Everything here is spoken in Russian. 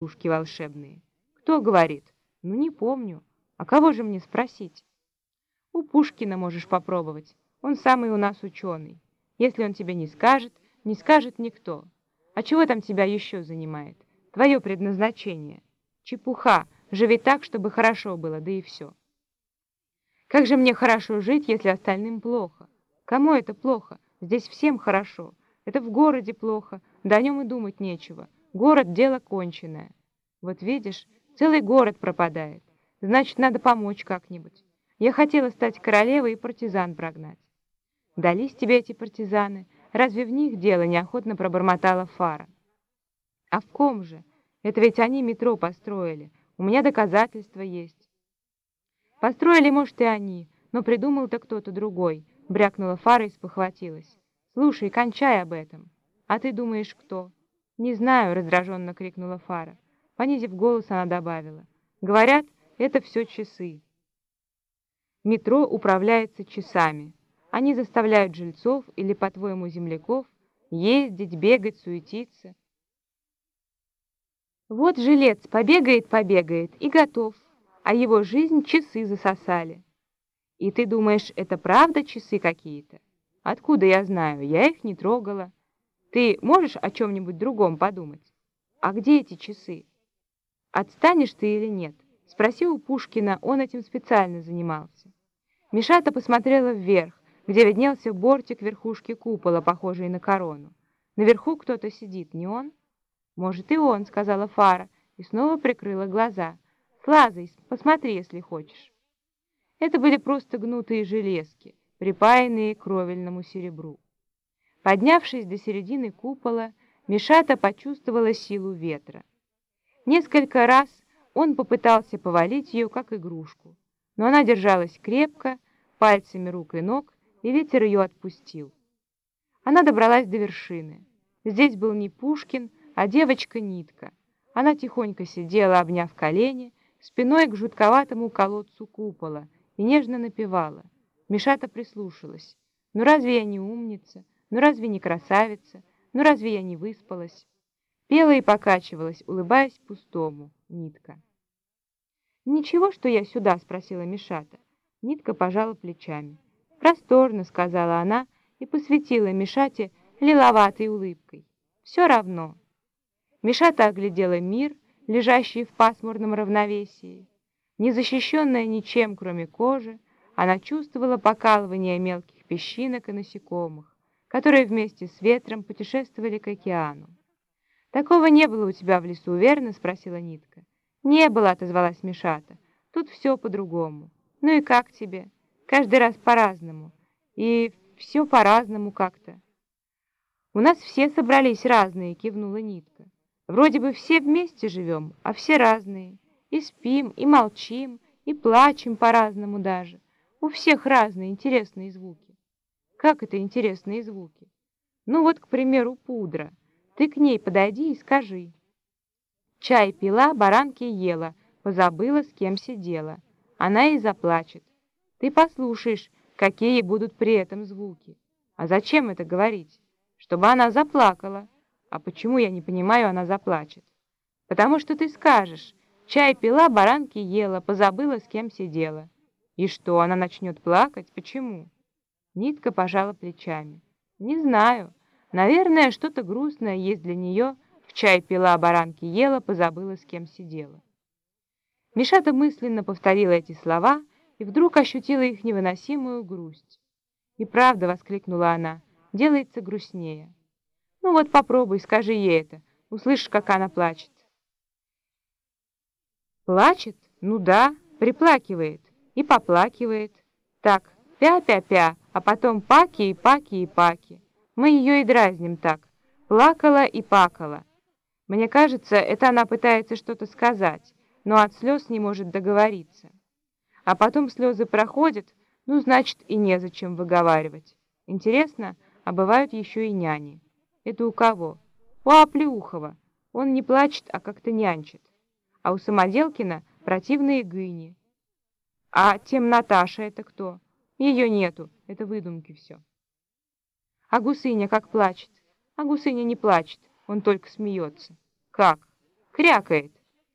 игрушки волшебные. Кто говорит? Ну, не помню. А кого же мне спросить? У Пушкина можешь попробовать. Он самый у нас ученый. Если он тебе не скажет, не скажет никто. А чего там тебя еще занимает? Твое предназначение. Чепуха. Живи так, чтобы хорошо было, да и все. Как же мне хорошо жить, если остальным плохо? Кому это плохо? Здесь всем хорошо. Это в городе плохо, да о нем и думать нечего. Город — дело конченое. Вот видишь, целый город пропадает. Значит, надо помочь как-нибудь. Я хотела стать королевой и партизан прогнать. Дались тебе эти партизаны? Разве в них дело неохотно пробормотала Фара? А в ком же? Это ведь они метро построили. У меня доказательства есть. Построили, может, и они, но придумал-то кто-то другой. Брякнула Фара и спохватилась. Слушай, кончай об этом. А ты думаешь, кто? Не знаю, раздраженно крикнула Фара. Понизив голос, она добавила. Говорят, это все часы. Метро управляется часами. Они заставляют жильцов или, по-твоему, земляков ездить, бегать, суетиться. Вот жилец побегает-побегает и готов, а его жизнь часы засосали. И ты думаешь, это правда часы какие-то? Откуда я знаю? Я их не трогала. Ты можешь о чем-нибудь другом подумать? А где эти часы? Отстанешь ты или нет? Спроси у Пушкина, он этим специально занимался. Мишата посмотрела вверх, где виднелся бортик верхушки купола, похожий на корону. Наверху кто-то сидит, не он? Может, и он, сказала Фара, и снова прикрыла глаза. Слазай, посмотри, если хочешь. Это были просто гнутые железки, припаянные к кровельному серебру. Поднявшись до середины купола, Мишата почувствовала силу ветра. Несколько раз он попытался повалить ее, как игрушку, но она держалась крепко, пальцами рук и ног, и ветер ее отпустил. Она добралась до вершины. Здесь был не Пушкин, а девочка-нитка. Она тихонько сидела, обняв колени, спиной к жутковатому колодцу купола, и нежно напевала. Мишата прислушалась. «Ну разве я не умница? Ну разве не красавица? Ну разве я не выспалась?» Пела и покачивалась, улыбаясь пустому, нитка. «Ничего, что я сюда?» — спросила Мишата. Нитка пожала плечами. «Просторно», — сказала она и посветила Мишате лиловатой улыбкой. «Все равно». Мишата оглядела мир, лежащий в пасмурном равновесии. Незащищенная ничем, кроме кожи, она чувствовала покалывание мелких песчинок и насекомых, которые вместе с ветром путешествовали к океану. «Такого не было у тебя в лесу, верно?» — спросила Нитка. «Не было», — отозвалась Мишата. «Тут все по-другому. Ну и как тебе? Каждый раз по-разному. И все по-разному как-то». «У нас все собрались разные», — кивнула Нитка. «Вроде бы все вместе живем, а все разные». И спим, и молчим, и плачем по-разному даже. У всех разные интересные звуки. Как это интересные звуки? Ну вот, к примеру, пудра. Ты к ней подойди и скажи. Чай пила, баранки ела, позабыла, с кем сидела. Она и заплачет. Ты послушаешь, какие будут при этом звуки. А зачем это говорить? Чтобы она заплакала. А почему, я не понимаю, она заплачет? Потому что ты скажешь, Чай пила, баранки ела, позабыла, с кем сидела. И что, она начнет плакать? Почему? Нитка пожала плечами. Не знаю. Наверное, что-то грустное есть для нее. В чай пила, баранки ела, позабыла, с кем сидела. Мишата мысленно повторила эти слова и вдруг ощутила их невыносимую грусть. «И правда», — воскликнула она, — «делается грустнее». «Ну вот попробуй, скажи ей это, услышишь, как она плачет». Плачет? Ну да, приплакивает и поплакивает. Так, пя-пя-пя, а потом паки и паки и паки. Мы ее и дразним так. Плакала и пакала. Мне кажется, это она пытается что-то сказать, но от слез не может договориться. А потом слезы проходят, ну, значит, и незачем выговаривать. Интересно, а бывают еще и няни. Это у кого? У Аплеухова. Он не плачет, а как-то нянчит а у Самоделкина противные гыни. А тем Наташа это кто? Ее нету, это выдумки все. А Гусыня как плачет? А Гусыня не плачет, он только смеется. Как? крякает.